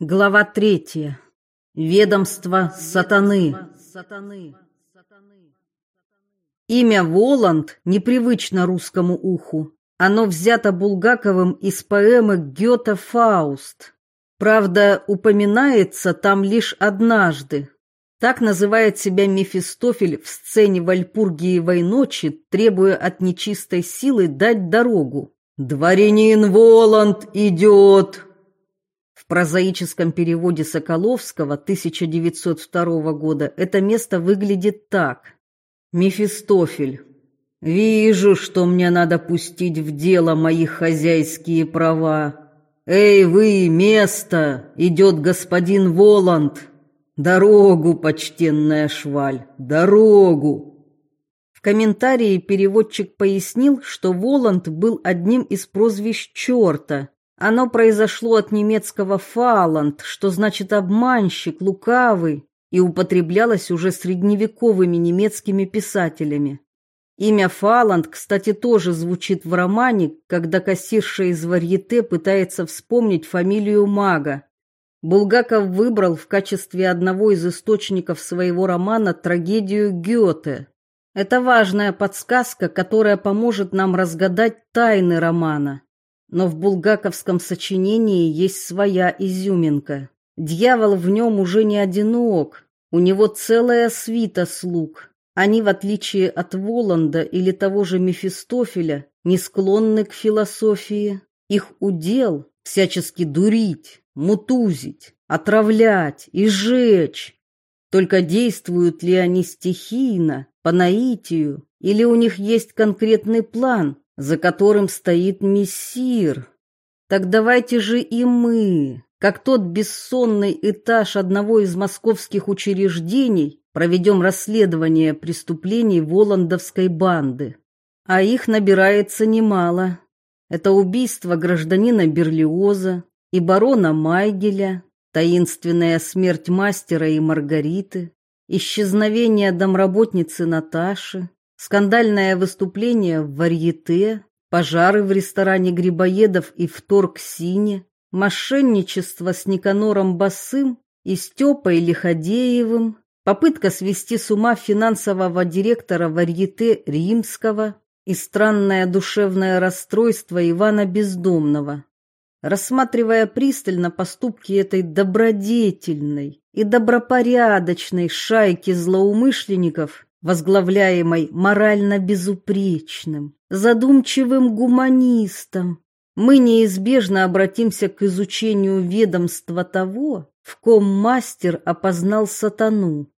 Глава третья. Ведомство сатаны. Имя Воланд непривычно русскому уху. Оно взято Булгаковым из поэмы Гёте «Фауст». Правда, упоминается там лишь однажды. Так называет себя Мефистофель в сцене Вальпургиевой ночи, требуя от нечистой силы дать дорогу. «Дворянин Воланд идет!» Прозаическом переводе Соколовского 1902 года это место выглядит так. Мефистофель. Вижу, что мне надо пустить в дело мои хозяйские права. Эй, вы, место! Идет господин Воланд. Дорогу, почтенная шваль, дорогу. В комментарии переводчик пояснил, что Воланд был одним из прозвищ черта, оно произошло от немецкого «фаланд», что значит «обманщик», «лукавый», и употреблялось уже средневековыми немецкими писателями. Имя Фаланд, кстати, тоже звучит в романе, когда кассирша из Варьете пытается вспомнить фамилию мага. Булгаков выбрал в качестве одного из источников своего романа трагедию Гёте. Это важная подсказка, которая поможет нам разгадать тайны романа. Но в булгаковском сочинении есть своя изюминка. Дьявол в нем уже не одинок, у него целая свита слуг. Они, в отличие от Воланда или того же Мефистофеля, не склонны к философии. Их удел всячески дурить, мутузить, отравлять и сжечь. Только действуют ли они стихийно, по наитию, или у них есть конкретный план, за которым стоит мессир. Так давайте же и мы, как тот бессонный этаж одного из московских учреждений, проведем расследование преступлений Воландовской банды. А их набирается немало. Это убийство гражданина Берлиоза и барона Майгеля, таинственная смерть мастера и Маргариты, исчезновение домработницы Наташи, скандальное выступление в Варьете, пожары в ресторане Грибоедов и в Торксине, мошенничество с Никанором Басым и Степой Лиходеевым, попытка свести с ума финансового директора Варьете Римского и странное душевное расстройство Ивана Бездомного. Рассматривая пристально поступки этой добродетельной и добропорядочной шайки злоумышленников, возглавляемой морально безупречным, задумчивым гуманистом, мы неизбежно обратимся к изучению ведомства того, в ком мастер опознал сатану.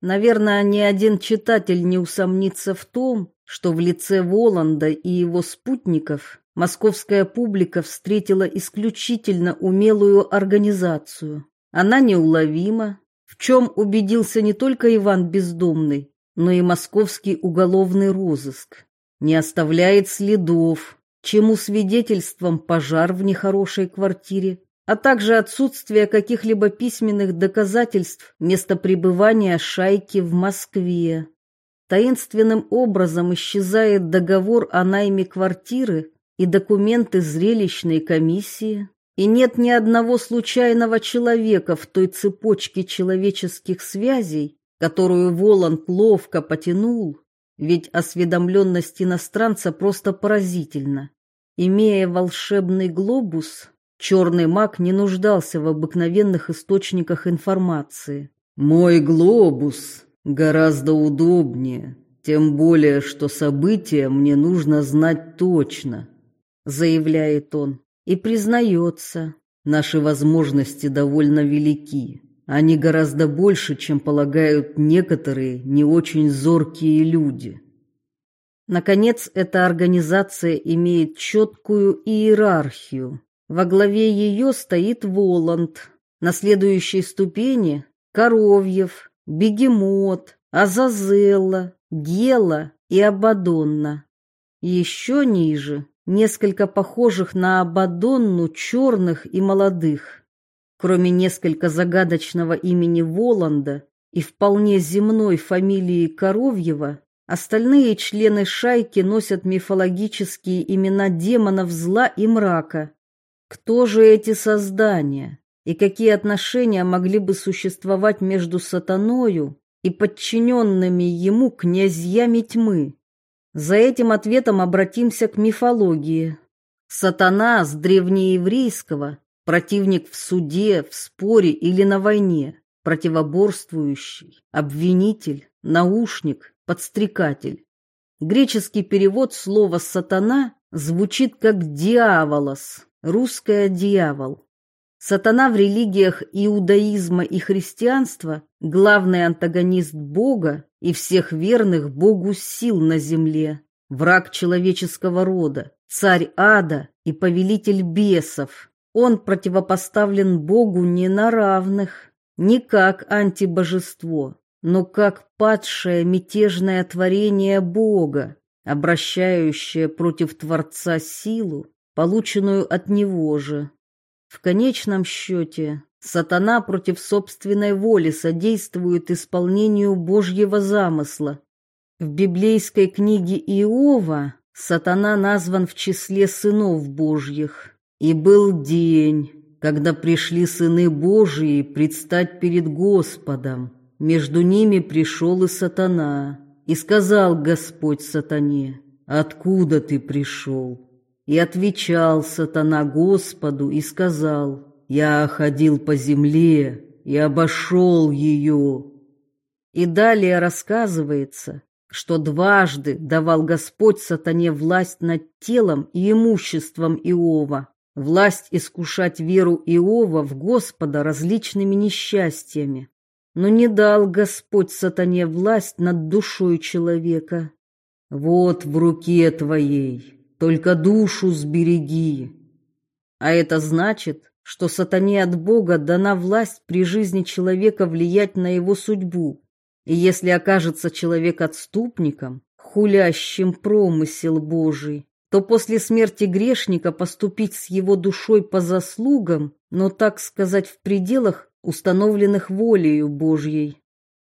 Наверное, ни один читатель не усомнится в том, что в лице Воланда и его спутников московская публика встретила исключительно умелую организацию. Она неуловима, в чем убедился не только Иван Бездомный, но и московский уголовный розыск. Не оставляет следов, чему свидетельством пожар в нехорошей квартире, а также отсутствие каких-либо письменных доказательств места пребывания шайки в Москве. Таинственным образом исчезает договор о найме квартиры и документы зрелищной комиссии, и нет ни одного случайного человека в той цепочке человеческих связей, которую Воланд ловко потянул, ведь осведомленность иностранца просто поразительна. Имея волшебный глобус, черный маг не нуждался в обыкновенных источниках информации. «Мой глобус гораздо удобнее, тем более, что события мне нужно знать точно», заявляет он и признается, наши возможности довольно велики. Они гораздо больше, чем полагают некоторые не очень зоркие люди. Наконец, эта организация имеет четкую иерархию. Во главе ее стоит Воланд. На следующей ступени – Коровьев, Бегемот, Азазелла, Гела и Абадонна. Еще ниже – несколько похожих на Абадонну черных и молодых. Кроме несколько загадочного имени Воланда и вполне земной фамилии Коровьева, остальные члены шайки носят мифологические имена демонов зла и мрака. Кто же эти создания? и какие отношения могли бы существовать между сатаною и подчиненными ему князьями тьмы. За этим ответом обратимся к мифологии. Сатана с древнееврейского – противник в суде, в споре или на войне, противоборствующий, обвинитель, наушник, подстрекатель. Греческий перевод слова «сатана» звучит как «диаволос», русское «дьявол». Сатана в религиях иудаизма и христианства – главный антагонист Бога и всех верных Богу сил на земле, враг человеческого рода, царь ада и повелитель бесов. Он противопоставлен Богу не на равных, не как антибожество, но как падшее мятежное творение Бога, обращающее против Творца силу, полученную от Него же. В конечном счете, сатана против собственной воли содействует исполнению Божьего замысла. В библейской книге Иова сатана назван в числе сынов Божьих. «И был день, когда пришли сыны Божии предстать перед Господом. Между ними пришел и сатана. И сказал Господь сатане, «Откуда ты пришел?» И отвечал сатана Господу и сказал, «Я ходил по земле и обошел ее». И далее рассказывается, что дважды давал Господь сатане власть над телом и имуществом Иова, власть искушать веру Иова в Господа различными несчастьями. Но не дал Господь сатане власть над душой человека. Вот в руке твоей только душу сбереги. А это значит, что сатане от Бога дана власть при жизни человека влиять на его судьбу. И если окажется человек отступником, хулящим промысел Божий, то после смерти грешника поступить с его душой по заслугам, но, так сказать, в пределах, установленных волею Божьей.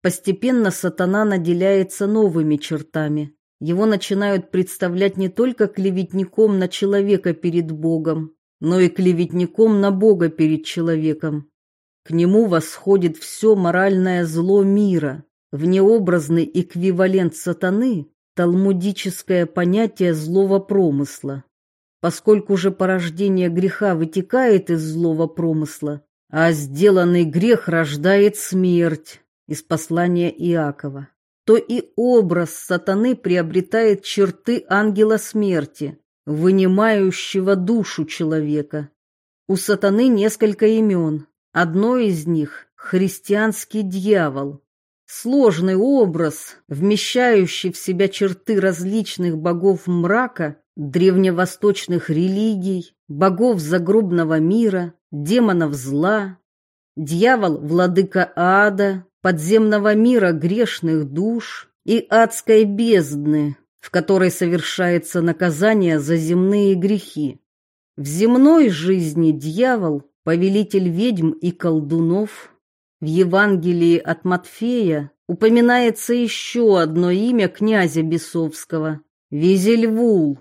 Постепенно сатана наделяется новыми чертами, его начинают представлять не только клеветником на человека перед Богом, но и клеветником на Бога перед человеком. К нему восходит все моральное зло мира, внеобразный эквивалент сатаны, талмудическое понятие злого промысла. Поскольку же порождение греха вытекает из злого промысла, а сделанный грех рождает смерть из послания Иакова то и образ сатаны приобретает черты ангела смерти, вынимающего душу человека. У сатаны несколько имен. Одно из них – христианский дьявол. Сложный образ, вмещающий в себя черты различных богов мрака, древневосточных религий, богов загробного мира, демонов зла. Дьявол – владыка ада, подземного мира грешных душ и адской бездны, в которой совершается наказание за земные грехи. В земной жизни дьявол – повелитель ведьм и колдунов. В Евангелии от Матфея упоминается еще одно имя князя Бесовского – Визельвул.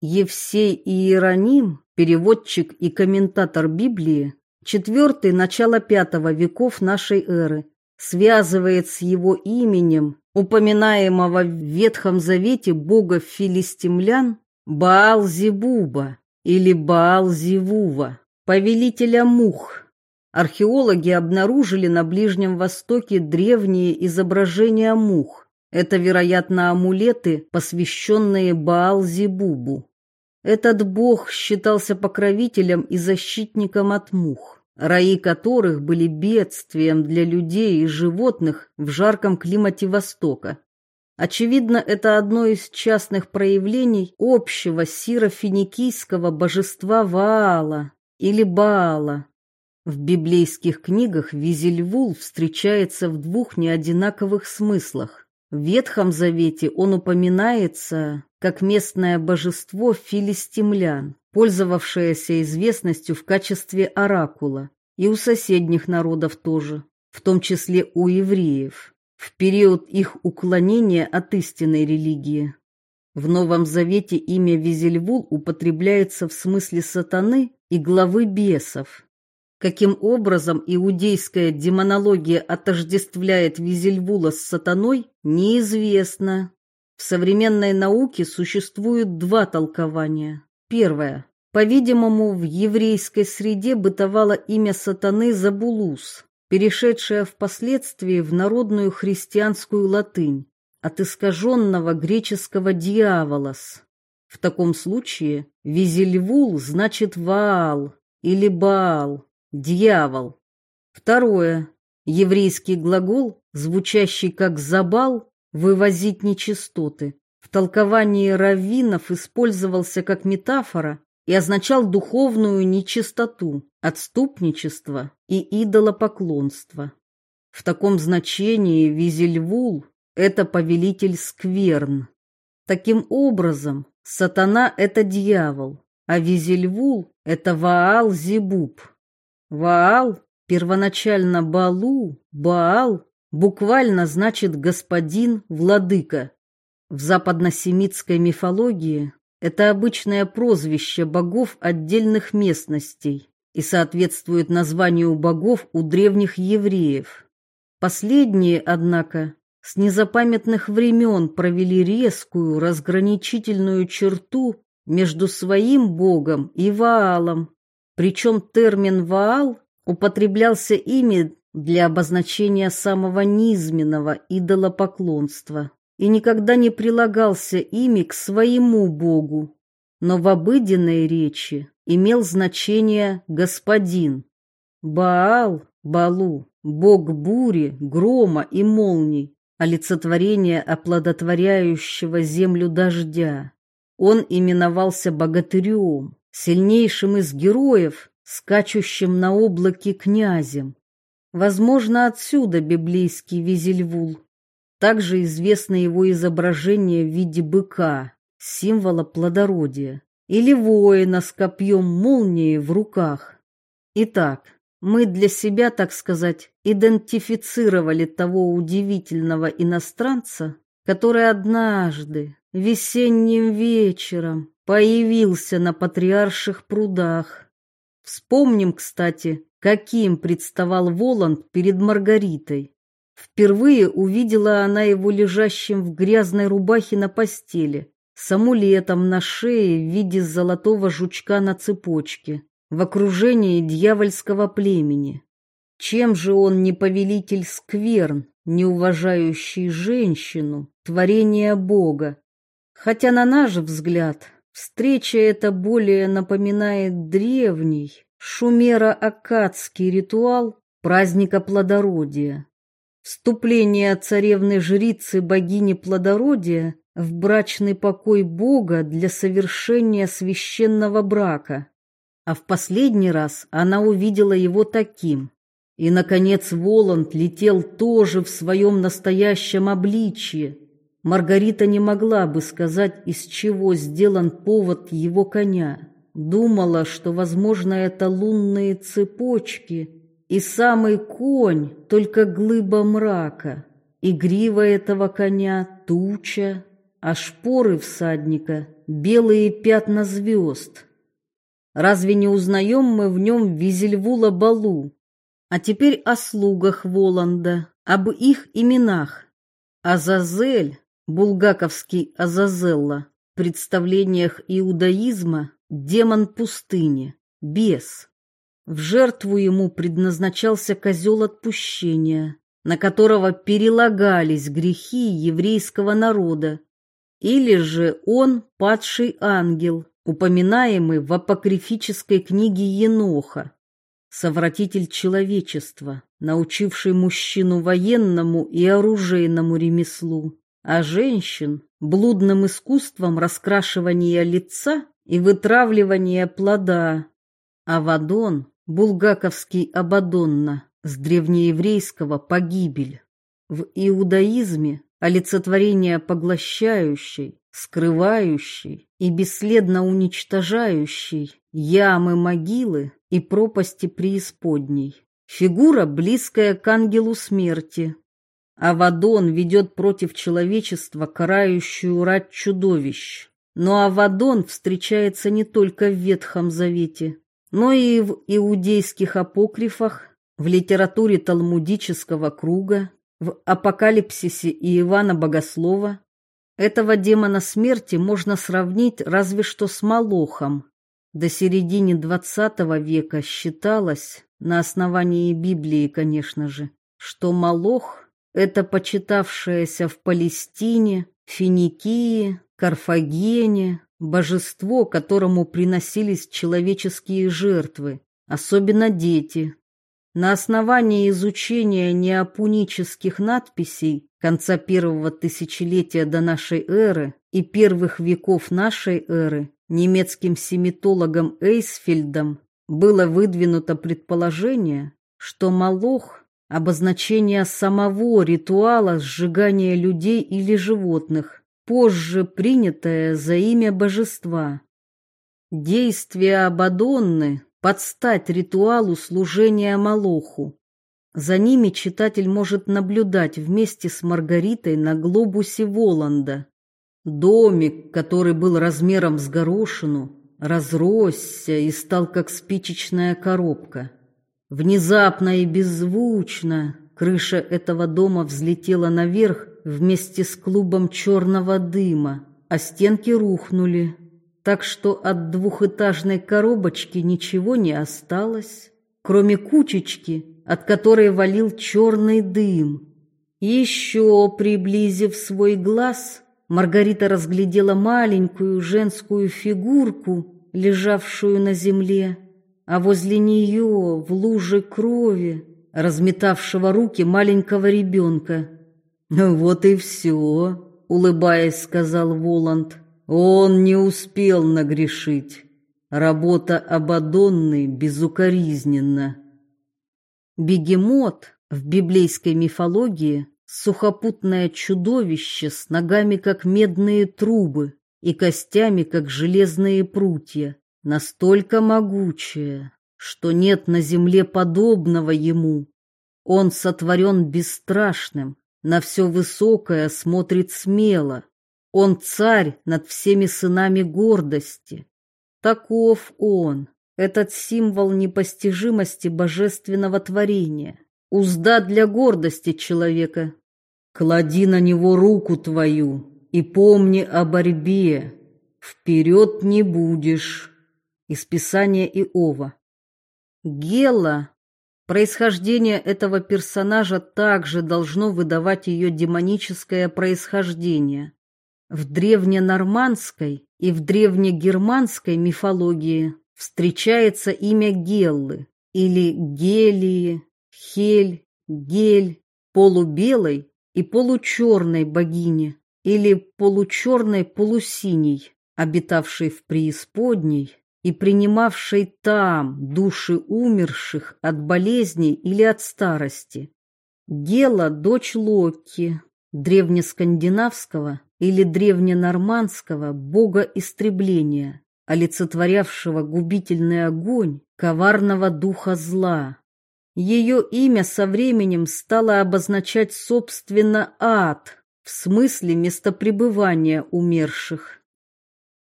Евсей Иероним, переводчик и комментатор Библии, четвертый начало пятого веков нашей эры, связывает с его именем, упоминаемого в Ветхом Завете бога филистимлян, Баал-Зебуба или Баал-Зевува, повелителя мух. Археологи обнаружили на Ближнем Востоке древние изображения мух. Это, вероятно, амулеты, посвященные Баал-Зебубу. Этот бог считался покровителем и защитником от мух раи которых были бедствием для людей и животных в жарком климате Востока. Очевидно, это одно из частных проявлений общего сирофиникийского божества Ваала или Баала. В библейских книгах Визельвул встречается в двух неодинаковых смыслах. В Ветхом Завете он упоминается как местное божество филистимлян, пользовавшееся известностью в качестве оракула, и у соседних народов тоже, в том числе у евреев, в период их уклонения от истинной религии. В Новом Завете имя Визельвул употребляется в смысле сатаны и главы бесов. Каким образом иудейская демонология отождествляет Визельвула с сатаной, неизвестно. В современной науке существуют два толкования. Первое. По-видимому, в еврейской среде бытовало имя сатаны Забулус, перешедшее впоследствии в народную христианскую латынь от искаженного греческого «дьяволос». В таком случае Визельвул значит Ваал или Баал, дьявол. Второе. Еврейский глагол, звучащий как «забал», вывозить нечистоты. В толковании раввинов использовался как метафора и означал духовную нечистоту, отступничество и идолопоклонство. В таком значении Визельвул – это повелитель скверн. Таким образом, сатана – это дьявол, а Визельвул – это Ваал-Зебуб. Ваал, первоначально Балу, Баал, буквально значит «господин, владыка». В западносемитской мифологии это обычное прозвище богов отдельных местностей и соответствует названию богов у древних евреев. Последние, однако, с незапамятных времен провели резкую разграничительную черту между своим богом и Ваалом, причем термин «Ваал» употреблялся ими для обозначения самого низменного идолопоклонства и никогда не прилагался ими к своему богу, но в обыденной речи имел значение «господин». Баал, Балу, бог бури, грома и молний, олицетворение оплодотворяющего землю дождя. Он именовался богатырем, сильнейшим из героев, скачущим на облаке князем. Возможно, отсюда библейский Визельвул. Также известно его изображение в виде быка, символа плодородия, или воина с копьем молнии в руках. Итак, мы для себя, так сказать, идентифицировали того удивительного иностранца, который однажды, весенним вечером, появился на патриарших прудах. Вспомним, кстати, каким представал Воланд перед Маргаритой. Впервые увидела она его лежащим в грязной рубахе на постели, с амулетом на шее в виде золотого жучка на цепочке, в окружении дьявольского племени. Чем же он не повелитель скверн, не уважающий женщину, творение Бога? Хотя на наш взгляд Встреча эта более напоминает древний шумеро-аккадский ритуал праздника плодородия. Вступление царевны-жрицы богини плодородия в брачный покой Бога для совершения священного брака. А в последний раз она увидела его таким. И, наконец, Воланд летел тоже в своем настоящем обличье, Маргарита не могла бы сказать, из чего сделан повод его коня. Думала, что, возможно, это лунные цепочки, и самый конь — только глыба мрака, и грива этого коня — туча, а шпоры всадника — белые пятна звезд. Разве не узнаем мы в нем Визельвула Балу? А теперь о слугах Воланда, об их именах. Азазель булгаковский Азазелла, в представлениях иудаизма демон пустыни, бес. В жертву ему предназначался козел отпущения, на которого перелагались грехи еврейского народа, или же он падший ангел, упоминаемый в апокрифической книге Еноха, совратитель человечества, научивший мужчину военному и оружейному ремеслу, а женщин блудным искусством раскрашивания лица и вытравливания плода. Авадон, булгаковский Абадонна, с древнееврейского погибель. В иудаизме олицетворение поглощающей, скрывающей и бесследно уничтожающей ямы могилы и пропасти преисподней. Фигура, близкая к ангелу смерти, Авадон ведет против человечества карающую рать чудовищ. Но Авадон встречается не только в Ветхом Завете. но и в иудейских апокрифах, в литературе талмудического круга, в апокалипсисе Иоанна Богослова. Этого демона смерти можно сравнить разве что с Молохом. До середины XX века считалось, на основании Библии, конечно же, что Молох – это почитавшееся в Палестине, Финикии, Карфагене, божество, которому приносились человеческие жертвы, особенно дети. На основании изучения неопунических надписей конца первого тысячелетия до нашей эры и первых веков нашей эры немецким семитологом Эйсфельдом было выдвинуто предположение, что Малох – обозначение самого ритуала сжигания людей или животных, позже принятое за имя божества. Действия Абадонны под стать ритуалу служения Малоху. За ними читатель может наблюдать вместе с Маргаритой на глобусе Воланда. Домик, который был размером с горошину, разросся и стал как спичечная коробка. Внезапно и беззвучно крыша этого дома взлетела наверх вместе с клубом черного дыма, а стенки рухнули, так что от двухэтажной коробочки ничего не осталось, кроме кучечки, от которой валил черный дым. Еще приблизив свой глаз, Маргарита разглядела маленькую женскую фигурку, лежавшую на земле, а возле нее в луже крови, разметавшего руки маленького ребенка. «Ну «Вот и все», — улыбаясь, сказал Воланд. «Он не успел нагрешить. Работа Абадонны безукоризненна». Бегемот в библейской мифологии сухопутное чудовище с ногами, как медные трубы, и костями, как железные прутья, настолько могучее, что нет на земле подобного ему. Он сотворен бесстрашным, на все высокое смотрит смело. Он царь над всеми сынами гордости. Таков он, этот символ непостижимости божественного творения, узда для гордости человека, Клади на него руку твою и помни о борьбе. Вперед не будешь. Из Писания Иова. Гела. Происхождение этого персонажа также должно выдавать ее демоническое происхождение. В древненормандской и в древнегерманской мифологии встречается имя Геллы или Гелии, Хель, Гель, полубелой и получерной богине или получерной полусиней, обитавшей в преисподней и принимавшей там души умерших от болезней или от старости. Гела – дочь Локи, древнескандинавского или древненормандского бога истребления, олицетворявшего губительный огонь коварного духа зла. Ее имя со временем стало обозначать, собственно, ад, в смысле местопребывания умерших.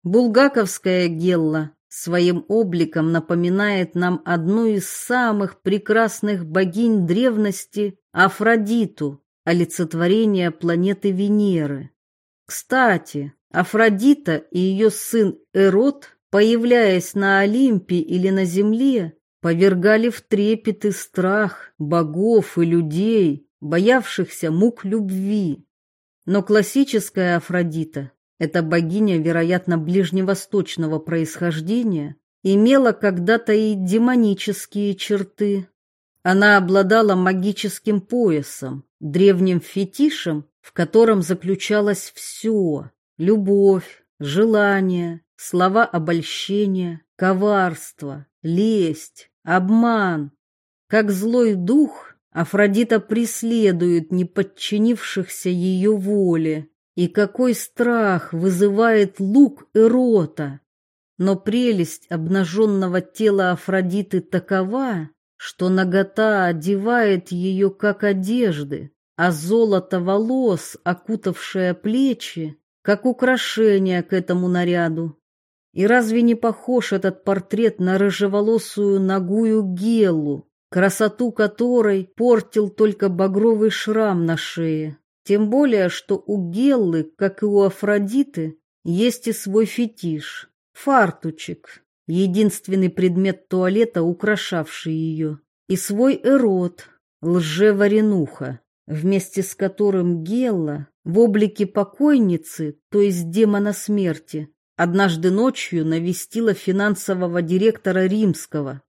Булгаковская Гелла своим обликом напоминает нам одну из самых прекрасных богинь древности Афродиту, олицетворение планеты Венеры. Кстати, Афродита и ее сын Эрот, появляясь на Олимпе или на Земле, повергали в трепет и страх богов и людей, боявшихся мук любви. Но классическая Афродита, эта богиня, вероятно, ближневосточного происхождения, имела когда-то и демонические черты. Она обладала магическим поясом, древним фетишем, в котором заключалось все – любовь, желание, слова обольщения, коварство, лесть, обман. Как злой дух Афродита преследует неподчинившихся ее воле, и какой страх вызывает лук Эрота. Но прелесть обнаженного тела Афродиты такова, что нагота одевает ее как одежды, а золото волос, окутавшее плечи, как украшение к этому наряду. И разве не похож этот портрет на рыжеволосую ногую Гелу, красоту которой портил только багровый шрам на шее? Тем более, что у Геллы, как и у Афродиты, есть и свой фетиш – фартучек, единственный предмет туалета, украшавший ее, и свой эрот – лжеваренуха, вместе с которым Гелла в облике покойницы, то есть демона смерти, однажды ночью навестила финансового директора Римского.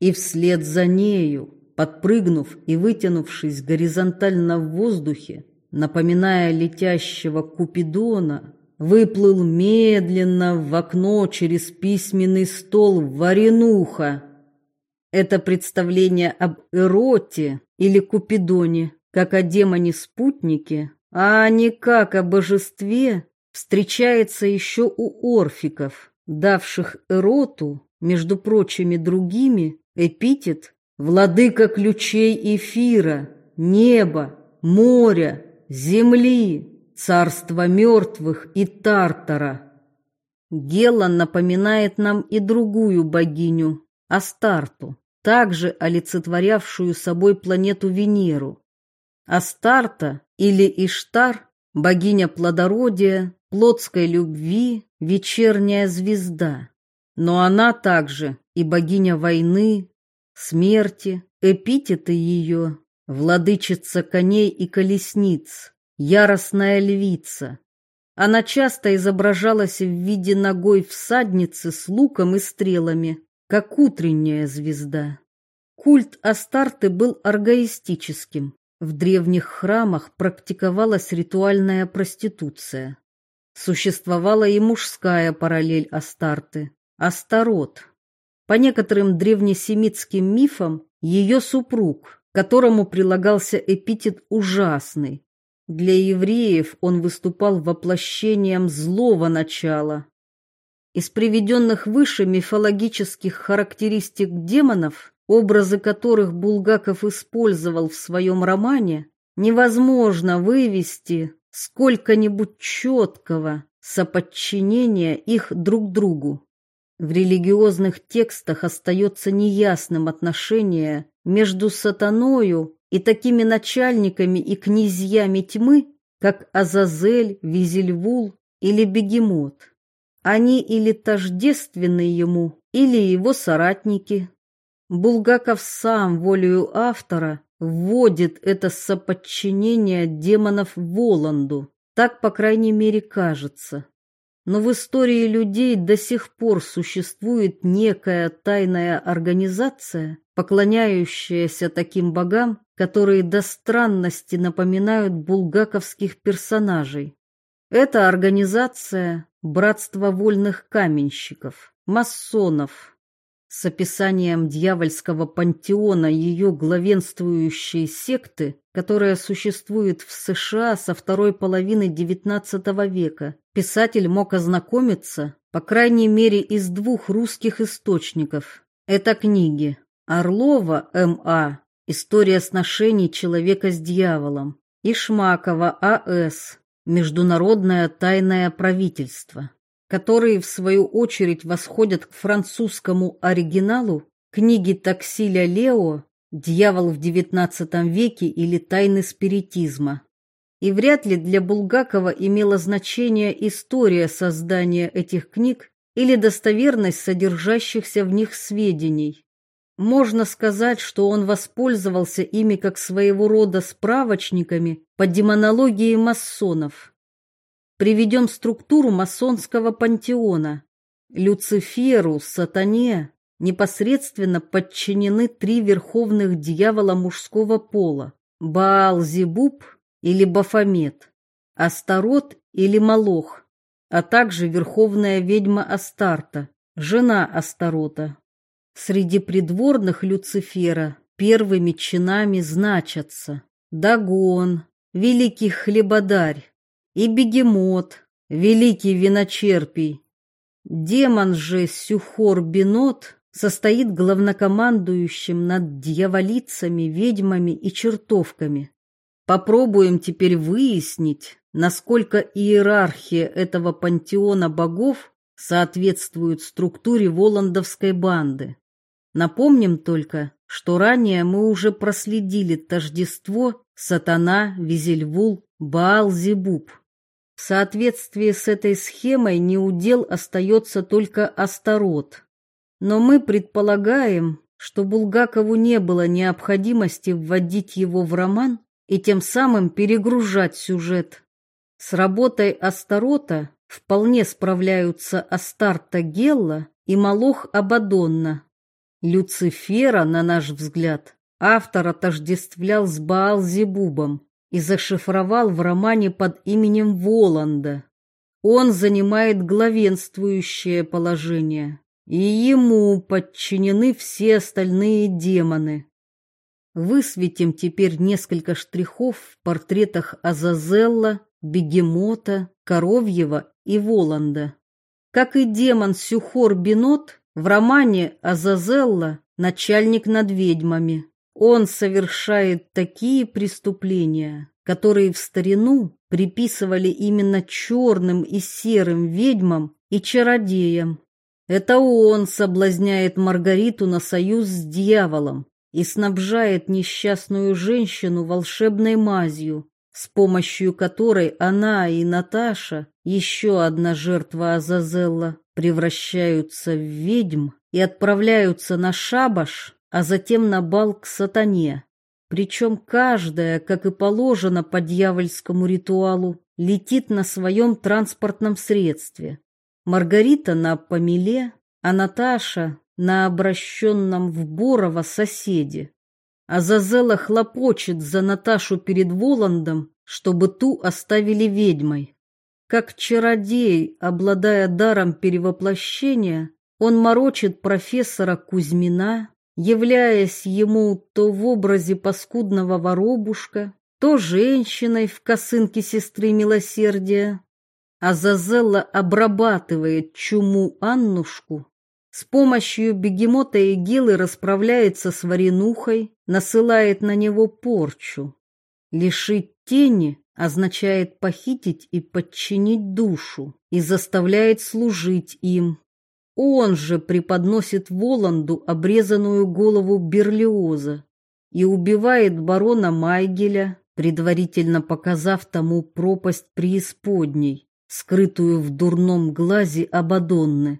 И вслед за нею, подпрыгнув и вытянувшись горизонтально в воздухе, напоминая летящего Купидона, выплыл медленно в окно через письменный стол Варенуха. Это представление об Эроте или Купидоне, как о демоне-спутнике, а не как о божестве, встречается еще у орфиков, давших Эроту, между прочими другими, эпитет «владыка ключей эфира, неба, моря, земли, царства мертвых и Тартара». Гела напоминает нам и другую богиню, Астарту, также олицетворявшую собой планету Венеру. Астарта или Иштар, богиня плодородия, плотской любви, вечерняя звезда. Но она также и богиня войны, смерти, эпитеты ее, владычица коней и колесниц, яростная львица. Она часто изображалась в виде ногой всадницы с луком и стрелами, как утренняя звезда. Культ Астарты был аргаистическим. В древних храмах практиковалась ритуальная проституция. Существовала и мужская параллель Астарты – Астарот. По некоторым древнесемитским мифам, ее супруг, которому прилагался эпитет «ужасный». Для евреев он выступал воплощением злого начала. Из приведенных выше мифологических характеристик демонов образы которых Булгаков использовал в своем романе, невозможно вывести сколько-нибудь четкого соподчинения их друг другу. В религиозных текстах остается неясным отношение между сатаною и такими начальниками и князьями тьмы, как Азазель, Визельвул или Бегемот. Они или тождественны ему, или его соратники. Булгаков сам волею автора вводит это соподчинение демонов Воланду. Так, по крайней мере, кажется. Но в истории людей до сих пор существует некая тайная организация, поклоняющаяся таким богам, которые до странности напоминают булгаковских персонажей. Это организация Братство вольных каменщиков, масонов, с описанием дьявольского пантеона ее главенствующей секты, которая существует в США со второй половины XIX века, писатель мог ознакомиться, по крайней мере, из двух русских источников. Это книги Орлова М.А. «История сношений человека с дьяволом» и Шмакова А.С. «Международное тайное правительство» которые, в свою очередь, восходят к французскому оригиналу книги Таксиля Лео «Дьявол в XIX веке» или «Тайны спиритизма». И вряд ли для Булгакова имела значение история создания этих книг или достоверность содержащихся в них сведений. Можно сказать, что он воспользовался ими как своего рода справочниками по демонологии масонов. Приведем структуру масонского пантеона. Люциферу, сатане непосредственно подчинены три верховных дьявола мужского пола – Баал-Зебуб или Бафомет, Астарот или Малох, а также верховная ведьма Астарта, жена Астарота. Среди придворных Люцифера первыми чинами значатся Дагон, великий хлебодарь, и бегемот, великий виночерпий. Демон же Сюхор-Бенот состоит главнокомандующим над дьяволицами, ведьмами и чертовками. Попробуем теперь выяснить, насколько иерархия этого пантеона богов соответствуют структуре воландовской банды. Напомним только, что ранее мы уже проследили тождество Сатана, Визельвул, Баал-Зебуб. В соответствии с этой схемой неудел остается только Астарот. Но мы предполагаем, что Булгакову не было необходимости вводить его в роман и тем самым перегружать сюжет. С работой Астарота вполне справляются Астарта Гелла и Малох Абадонна. Люцифера, на наш взгляд, автор отождествлял с Баал-Зебубом и зашифровал в романе под именем Воланда. Он занимает главенствующее положение, и ему подчинены все остальные демоны. Высветим теперь несколько штрихов в портретах Азазелла, Бегемота, Коровьева и Воланда. Как и демон Сюхор Бинот, в романе Азазелла начальник над ведьмами. Он совершает такие преступления, которые в старину приписывали именно черным и серым ведьмам и чародеям. Это он соблазняет Маргариту на союз с дьяволом и снабжает несчастную женщину волшебной мазью, с помощью которой она и Наташа, еще одна жертва Азазелла, превращаются в ведьм и отправляются на шабаш а затем на бал к сатане. Причем каждая, как и положено по дьявольскому ритуалу, летит на своем транспортном средстве. Маргарита на помеле, а Наташа на обращенном в Борова соседе. Азазела хлопочет за Наташу перед Воландом, чтобы ту оставили ведьмой. Как чародей, обладая даром перевоплощения, он морочит профессора Кузьмина, являясь ему то в образе паскудного воробушка, то женщиной в косынке сестры милосердия. Азазелла обрабатывает чуму Аннушку, с помощью бегемота и гилы расправляется с варенухой, насылает на него порчу. Лишить тени означает похитить и подчинить душу и заставляет служить им. Он же преподносит Воланду обрезанную голову Берлиоза и убивает барона Майгеля, предварительно показав тому пропасть преисподней, скрытую в дурном глазе Абадонны.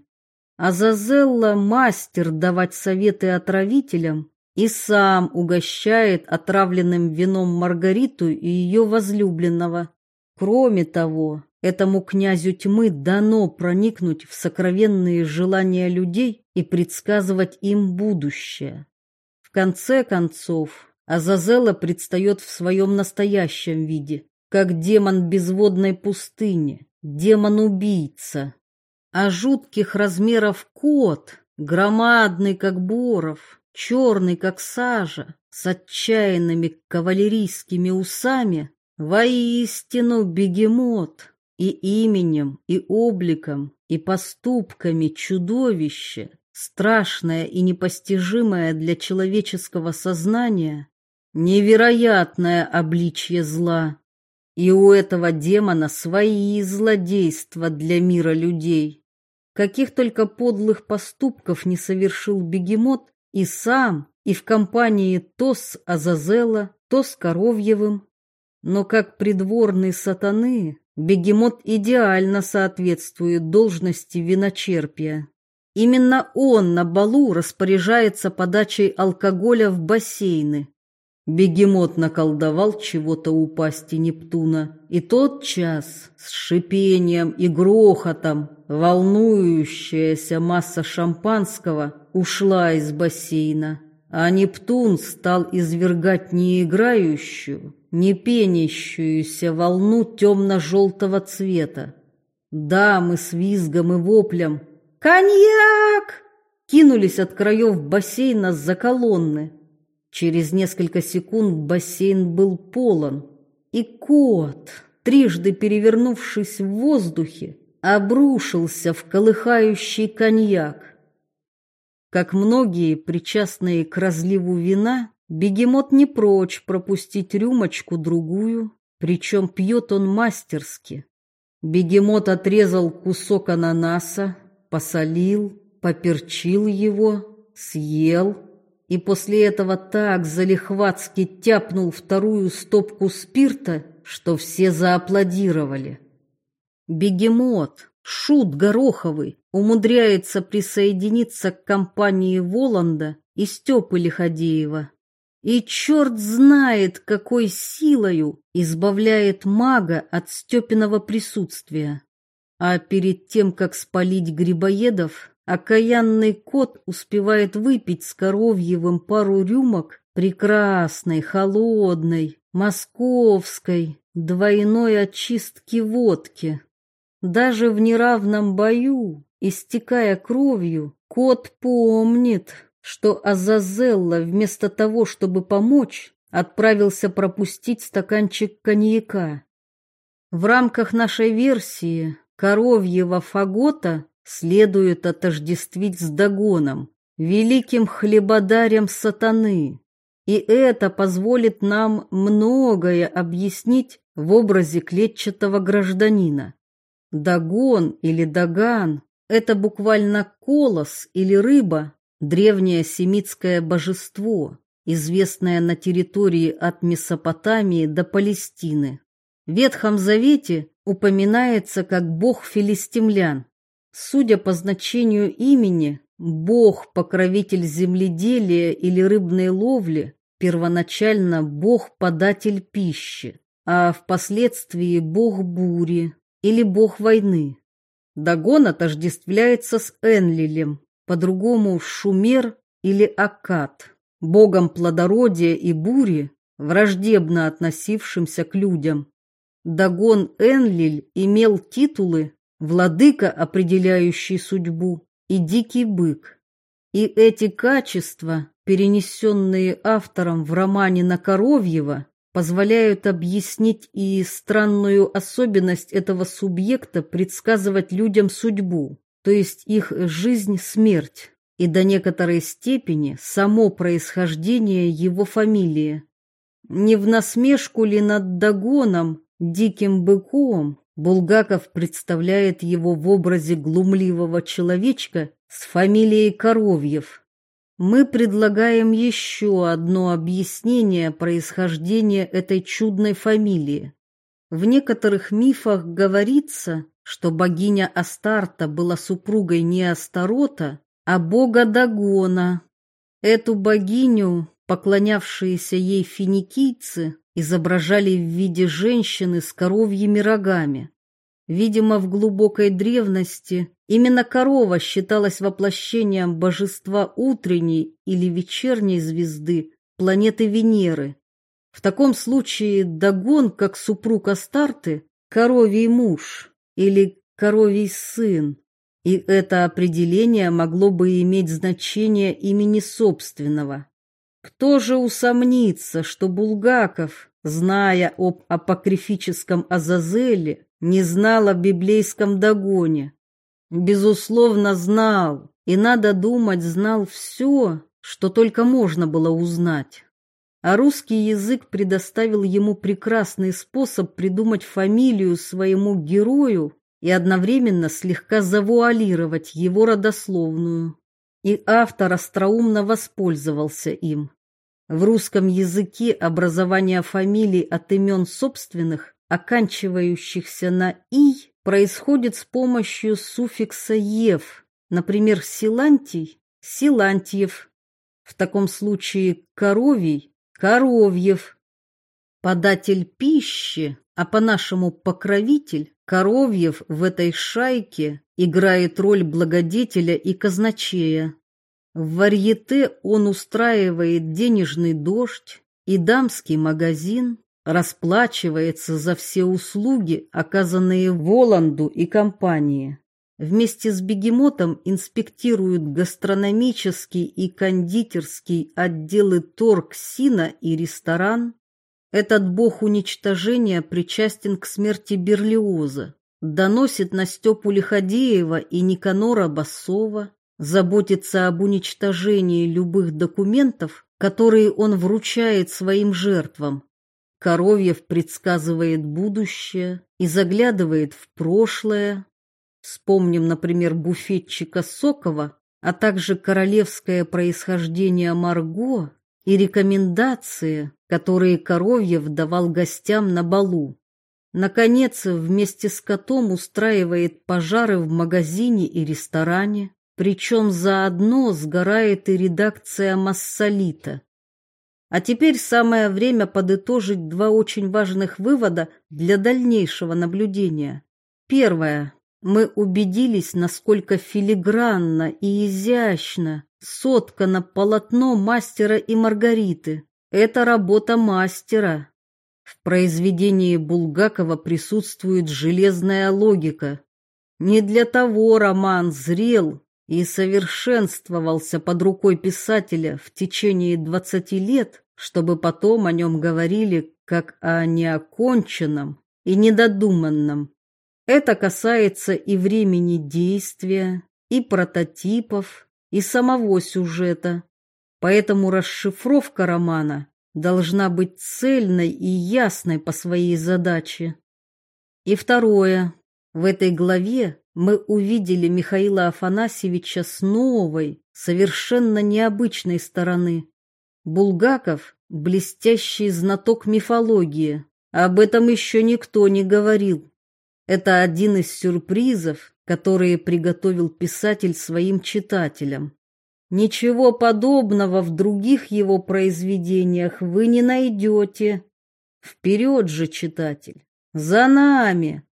Азазелла мастер давать советы отравителям и сам угощает отравленным вином Маргариту и ее возлюбленного. Кроме того, Этому князю тьмы дано проникнуть в сокровенные желания людей и предсказывать им будущее. В конце концов, Азазела предстает в своем настоящем виде, как демон безводной пустыни, демон-убийца. А жутких размеров кот, громадный, как боров, черный, как сажа, с отчаянными кавалерийскими усами, воистину бегемот и именем, и обликом, и поступками чудовище, страшное и непостижимое для человеческого сознания, невероятное обличье зла. И у этого демона свои злодейства для мира людей. Каких только подлых поступков не совершил бегемот и сам, и в компании то с Азазела, то с Коровьевым. Но как придворный сатаны Бегемот идеально соответствует должности виночерпия. Именно он на балу распоряжается подачей алкоголя в бассейны. Бегемот наколдовал чего-то у пасти Нептуна, и тот час с шипением и грохотом волнующаяся масса шампанского ушла из бассейна, а Нептун стал извергать не играющую, не пенящуюся волну темно-желтого цвета. Дамы с визгом и воплем «Коньяк!» кинулись от краев бассейна за колонны. Через несколько секунд бассейн был полон, и кот, трижды перевернувшись в воздухе, обрушился в колыхающий коньяк. Как многие, причастные к разливу вина, Бегемот не прочь пропустить рюмочку-другую, причем пьет он мастерски. Бегемот отрезал кусок ананаса, посолил, поперчил его, съел, и после этого так залихватски тяпнул вторую стопку спирта, что все зааплодировали. Бегемот, шут Гороховый, умудряется присоединиться к компании Воланда и Степы Лиходеева. И черт знает, какой силою избавляет мага от Степиного присутствия. А перед тем, как спалить грибоедов, окаянный кот успевает выпить с коровьевым пару рюмок прекрасной, холодной, московской, двойной очистки водки. Даже в неравном бою, истекая кровью, кот помнит, что Азазелла вместо того, чтобы помочь, отправился пропустить стаканчик коньяка. В рамках нашей версии коровьего фагота следует отождествить с Дагоном, великим хлебодарем сатаны. И это позволит нам многое объяснить в образе клетчатого гражданина. Дагон или Даган – это буквально колос или рыба, древнее семитское божество, известное на территории от Месопотамии до Палестины. В Ветхом Завете упоминается как бог филистимлян. Судя по значению имени, бог-покровитель земледелия или рыбной ловли, первоначально бог-податель пищи, а впоследствии бог бури, или бог войны. Дагон отождествляется с Энлилем, по-другому Шумер или Акад, богом плодородия и бури, враждебно относившимся к людям. Дагон Энлиль имел титулы «Владыка, определяющий судьбу» и «Дикий бык». И эти качества, перенесенные автором в романе на Коровьева, позволяют объяснить и странную особенность этого субъекта предсказывать людям судьбу, то есть их жизнь-смерть, и до некоторой степени само происхождение его фамилии. Не в насмешку ли над Дагоном, диким быком, Булгаков представляет его в образе глумливого человечка с фамилией Коровьев, мы предлагаем еще одно объяснение происхождения этой чудной фамилии. В некоторых мифах говорится, что богиня Астарта была супругой не Астарота, а бога Дагона. Эту богиню, поклонявшиеся ей финикийцы, изображали в виде женщины с коровьими рогами. Видимо, в глубокой древности именно корова считалась воплощением божества утренней или вечерней звезды, планеты Венеры. В таком случае Дагон, как супруг Астарты, коровий муж или коровий сын. И это определение могло бы иметь значение имени собственного. Кто же усомнится, что Булгаков, зная об апокрифическом Азазеле, не знал о библейском догоне. Безусловно, знал, и, надо думать, знал все, что только можно было узнать. А русский язык предоставил ему прекрасный способ придумать фамилию своему герою и одновременно слегка завуалировать его родословную. И автор остроумно воспользовался им. В русском языке образование фамилий от имен собственных оканчивающихся на «и», происходит с помощью суффикса «ев», например, «силантий» – «силантьев», в таком случае «коровий» – «коровьев». Податель пищи, а по-нашему покровитель, Коровьев в этой шайке играет роль благодетеля и казначея. В варьете он устраивает денежный дождь и дамский магазин, расплачивается за все услуги, оказанные Воланду и компании. Вместе с бегемотом инспектируют гастрономический и кондитерский отделы торг, сина и ресторан. Этот бог уничтожения причастен к смерти Берлиоза, доносит на Степу Лиходеева и Никанора Басова, заботится об уничтожении любых документов, которые он вручает своим жертвам, Коровьев предсказывает будущее и заглядывает в прошлое. Вспомним, например, буфетчика Сокова, а также королевское происхождение Марго и рекомендации, которые Коровьев давал гостям на балу. Наконец, вместе с котом устраивает пожары в магазине и ресторане, причем заодно сгорает и редакция Массолита. А теперь самое время подытожить два очень важных вывода для дальнейшего наблюдения. Первое. Мы убедились, насколько филигранно и изящно соткано полотно мастера и Маргариты. Это работа мастера. В произведении Булгакова присутствует железная логика. Не для того роман зрел и совершенствовался под рукой писателя в течение двадцати лет, чтобы потом о нем говорили как о неоконченном и недодуманном. Это касается и времени действия, и прототипов, и самого сюжета. Поэтому расшифровка романа должна быть цельной и ясной по своей задаче. И второе. В этой главе мы увидели Михаила Афанасьевича с новой, совершенно необычной стороны. Булгаков – блестящий знаток мифологии. Об этом еще никто не говорил. Это один из сюрпризов, которые приготовил писатель своим читателям. Ничего подобного в других его произведениях вы не найдете. Вперед же, читатель, за нами!